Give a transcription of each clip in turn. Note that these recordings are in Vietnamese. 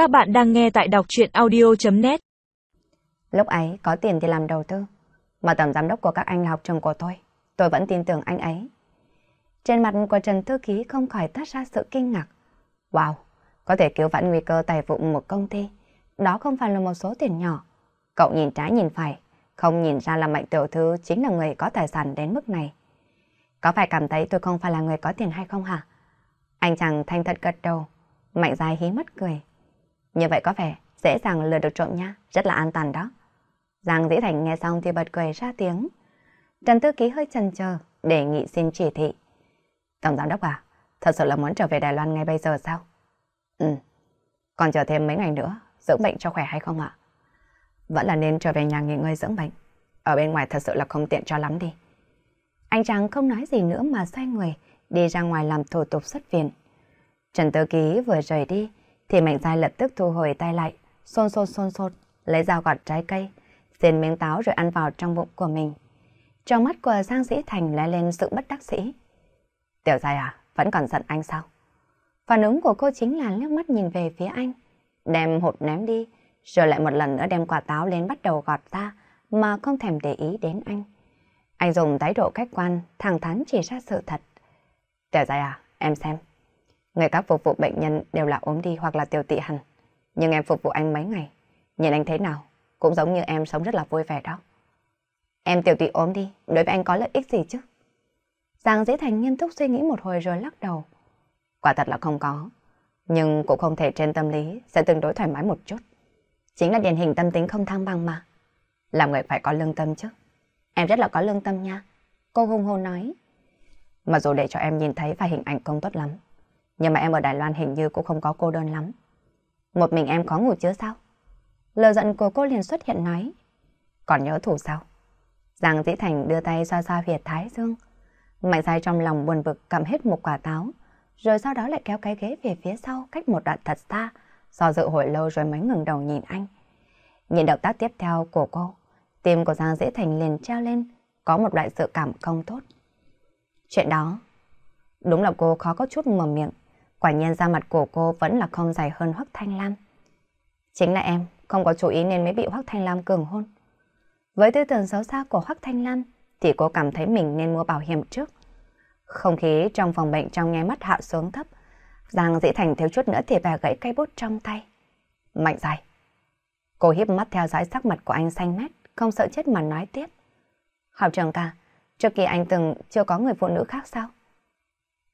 Các bạn đang nghe tại đọc chuyện audio.net Lúc ấy có tiền thì làm đầu tư, mà tổng giám đốc của các anh là học trường của tôi, tôi vẫn tin tưởng anh ấy. Trên mặt của Trần Thư Ký không khỏi tắt ra sự kinh ngạc. Wow, có thể cứu vãn nguy cơ tài vụ một công ty, đó không phải là một số tiền nhỏ. Cậu nhìn trái nhìn phải, không nhìn ra là Mạnh Tiểu Thư chính là người có tài sản đến mức này. Có phải cảm thấy tôi không phải là người có tiền hay không hả? Anh chàng thanh thật gật đầu, Mạnh dài hí mất cười. Như vậy có vẻ dễ dàng lừa được trộm nha, rất là an toàn đó. Giang Dĩ Thành nghe xong thì bật cười ra tiếng. Trần Tư Ký hơi chần chờ, đề nghị xin chỉ thị. Tổng giám đốc à, thật sự là muốn trở về Đài Loan ngay bây giờ sao? Ừ, còn chờ thêm mấy ngày nữa, dưỡng bệnh cho khỏe hay không ạ? Vẫn là nên trở về nhà nghỉ ngơi dưỡng bệnh. Ở bên ngoài thật sự là không tiện cho lắm đi. Anh chàng không nói gì nữa mà xoay người, đi ra ngoài làm thủ tục xuất viện. Trần Tư Ký vừa rời đi, thì Mạnh Giai lập tức thu hồi tay lại, xôn xôn xôn xôn, lấy dao gọt trái cây, xiên miếng táo rồi ăn vào trong bụng của mình. Trong mắt của Giang sĩ Thành lóe lên sự bất đắc sĩ. Tiểu Giai à, vẫn còn giận anh sao? Phản ứng của cô chính là liếc mắt nhìn về phía anh, đem hột ném đi, rồi lại một lần nữa đem quả táo lên bắt đầu gọt ra, mà không thèm để ý đến anh. Anh dùng thái độ khách quan, thẳng thắn chỉ ra sự thật. Tiểu Giai à, em xem. Người khác phục vụ bệnh nhân đều là ốm đi hoặc là tiểu tị hẳn. Nhưng em phục vụ anh mấy ngày. Nhìn anh thế nào, cũng giống như em sống rất là vui vẻ đó. Em tiểu tị ốm đi, đối với anh có lợi ích gì chứ? Giang Dĩ Thành nghiêm túc suy nghĩ một hồi rồi lắc đầu. Quả thật là không có. Nhưng cũng không thể trên tâm lý sẽ tương đối thoải mái một chút. Chính là điển hình tâm tính không thăng bằng mà. Làm người phải có lương tâm chứ. Em rất là có lương tâm nha. Cô hung hồn nói. Mà dù để cho em nhìn thấy và hình ảnh không tốt lắm. Nhưng mà em ở Đài Loan hình như cũng không có cô đơn lắm. Một mình em có ngủ chưa sao? Lời giận của cô liền xuất hiện nói. Còn nhớ thủ sao? Giang Dĩ Thành đưa tay xoa xoa Việt Thái Dương. Mạnh dài trong lòng buồn bực cầm hết một quả táo, rồi sau đó lại kéo cái ghế về phía sau cách một đoạn thật xa, do dự hồi lâu rồi mới ngừng đầu nhìn anh. Nhìn động tác tiếp theo của cô, tim của Giang Dĩ Thành liền treo lên, có một loại sự cảm không tốt. Chuyện đó, đúng là cô khó có chút mở miệng, Quả nhiên da mặt của cô vẫn là không dài hơn Hoắc Thanh Lam. Chính là em, không có chú ý nên mới bị Hoắc Thanh Lam cường hôn. Với tư tưởng xấu xa của Hoắc Thanh Lam, thì cô cảm thấy mình nên mua bảo hiểm trước. Không khí trong phòng bệnh trong nháy mắt hạ xuống thấp. Giang dĩ thành thiếu chút nữa thì bẻ gãy cây bút trong tay. Mạnh dài. Cô hiếp mắt theo dõi sắc mặt của anh xanh mét, không sợ chết mà nói tiếp. Học trường ca, trước kia anh từng chưa có người phụ nữ khác sao?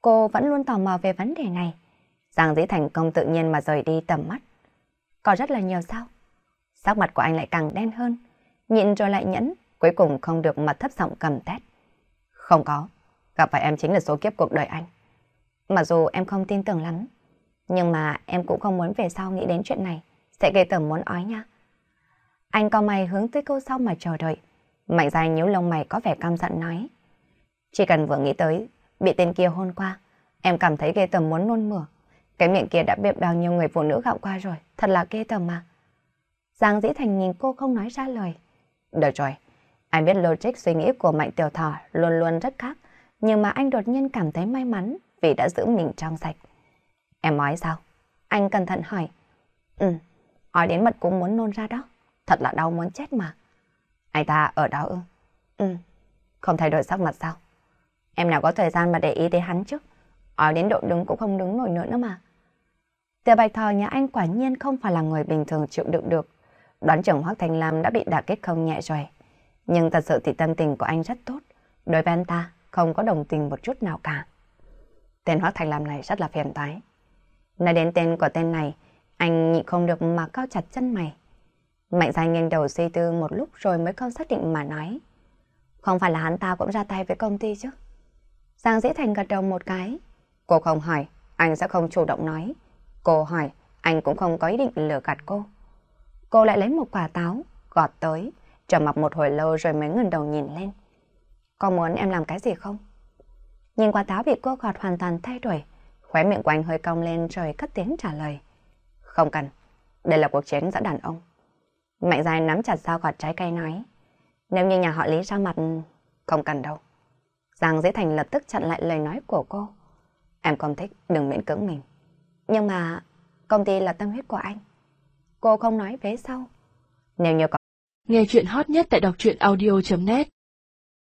Cô vẫn luôn tò mò về vấn đề này. Giang dĩ thành công tự nhiên mà rời đi tầm mắt. Có rất là nhiều sao? Sắc mặt của anh lại càng đen hơn. Nhịn rồi lại nhẫn, cuối cùng không được mà thấp giọng cầm tét. Không có, gặp phải em chính là số kiếp cuộc đời anh. Mặc dù em không tin tưởng lắm, nhưng mà em cũng không muốn về sau nghĩ đến chuyện này, sẽ gây tầm muốn ói nha. Anh cao mày hướng tới cô sau mà chờ đợi. Mạnh dài nhíu lông mày có vẻ căm giận nói. Chỉ cần vừa nghĩ tới Bị tên kia hôn qua, em cảm thấy ghê tầm muốn nôn mửa. Cái miệng kia đã bị bao nhiêu người phụ nữ gạo qua rồi, thật là ghê tầm mà. Giang Dĩ Thành nhìn cô không nói ra lời. Được rồi, anh biết logic suy nghĩ của Mạnh Tiểu Thỏ luôn luôn rất khác, nhưng mà anh đột nhiên cảm thấy may mắn vì đã giữ mình trong sạch. Em nói sao? Anh cẩn thận hỏi. Ừ, nói đến mật cũng muốn nôn ra đó. Thật là đau muốn chết mà. Anh ta ở đó ư? Ừ, không thay đổi sắc mặt sao? Em nào có thời gian mà để ý tới hắn chứ. Ở đến độ đứng cũng không đứng nổi nữa nữa mà. Tiểu bạch thò nhà anh quả nhiên không phải là người bình thường chịu đựng được. Đoán chừng Hoác Thành Lam đã bị đả kích không nhẹ rồi. Nhưng thật sự thì tâm tình của anh rất tốt. Đối với anh ta, không có đồng tình một chút nào cả. Tên Hoác Thành Lam này rất là phiền toái. Nói đến tên của tên này, anh nhịn không được mà cao chặt chân mày. Mạnh dài nghiêng đầu suy tư một lúc rồi mới không xác định mà nói. Không phải là hắn ta cũng ra tay với công ty chứ? Giang Dĩ Thành gật đầu một cái. Cô không hỏi, anh sẽ không chủ động nói. Cô hỏi, anh cũng không có ý định lừa gạt cô. Cô lại lấy một quả táo, gọt tới, trầm mặc một hồi lâu rồi mới ngẩng đầu nhìn lên. Có muốn em làm cái gì không? Nhìn quả táo bị cô gọt hoàn toàn thay đổi, khóe miệng của anh hơi cong lên rồi cất tiếng trả lời. Không cần, đây là cuộc chiến giữa đàn ông. Mạnh dài nắm chặt dao gọt trái cây nói. Nếu như nhà họ Lý ra mặt, không cần đâu. Giang Dĩ Thành lập tức chặn lại lời nói của cô. Em không thích, đừng miễn cưỡng mình. Nhưng mà công ty là tâm huyết của anh. Cô không nói vế sau. Nếu như có... Nghe chuyện hot nhất tại đọc truyện audio.net